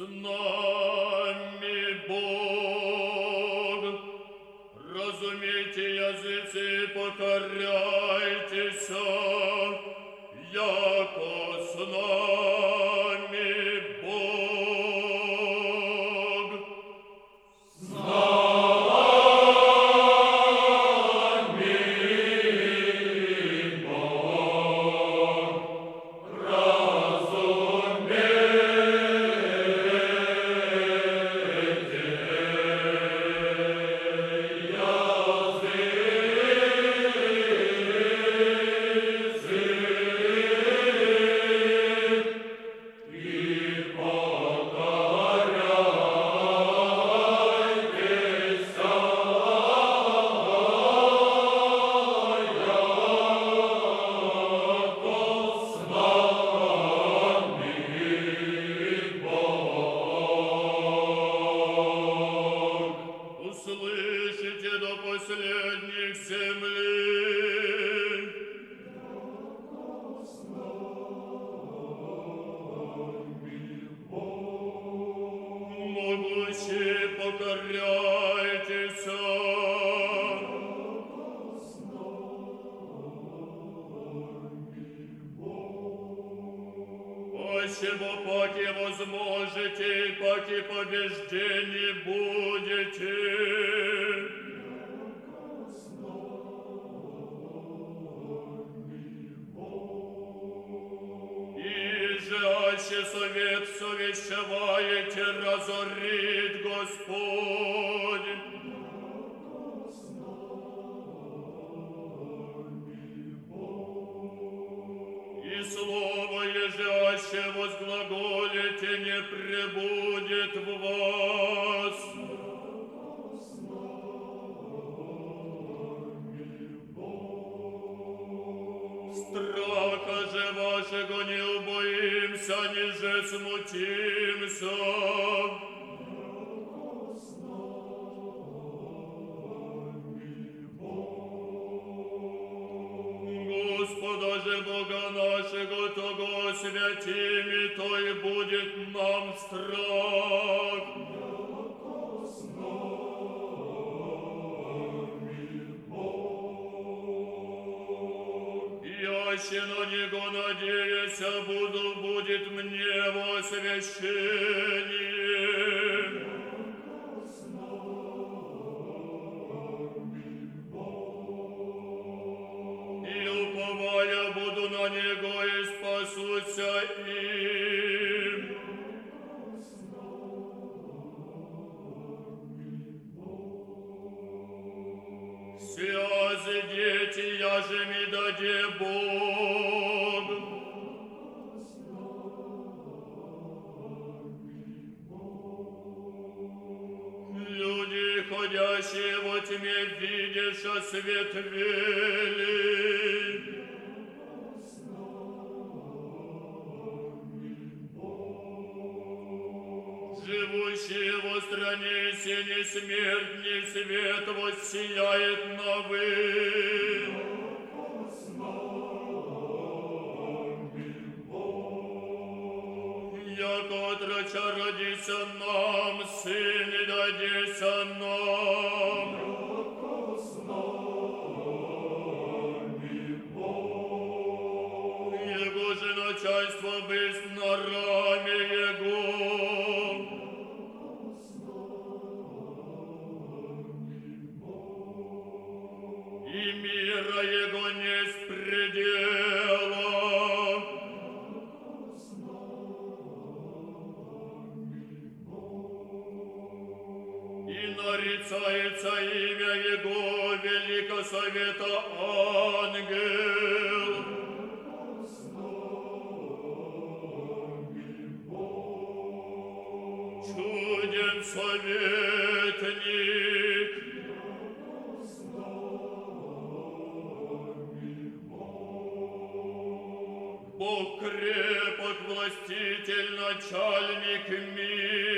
Нами Бог. Разумейте, языцы, покоряйтесь, яко с Почему паки возможете, паки побеждены будете. И же аще совет совещеваете, разорит Господь. Возглаголите не пребудет в вас. Страха же вашего не убоимся, ниже смутимся. Господа же Бога нашего, того святими, то и будет нам страх. Яще на него надеяся буду, будет мне во священии. Же ми даде Бог. Люди, ходящие во тьме, видишь свет велик. Живущие во стране сине смертный свет воссияет новым. Родися нам, сын дадися нам. И нарицается имя Его Великого Совета Ангел. Чуден советник, Бог крепок, властитель, начальник мира.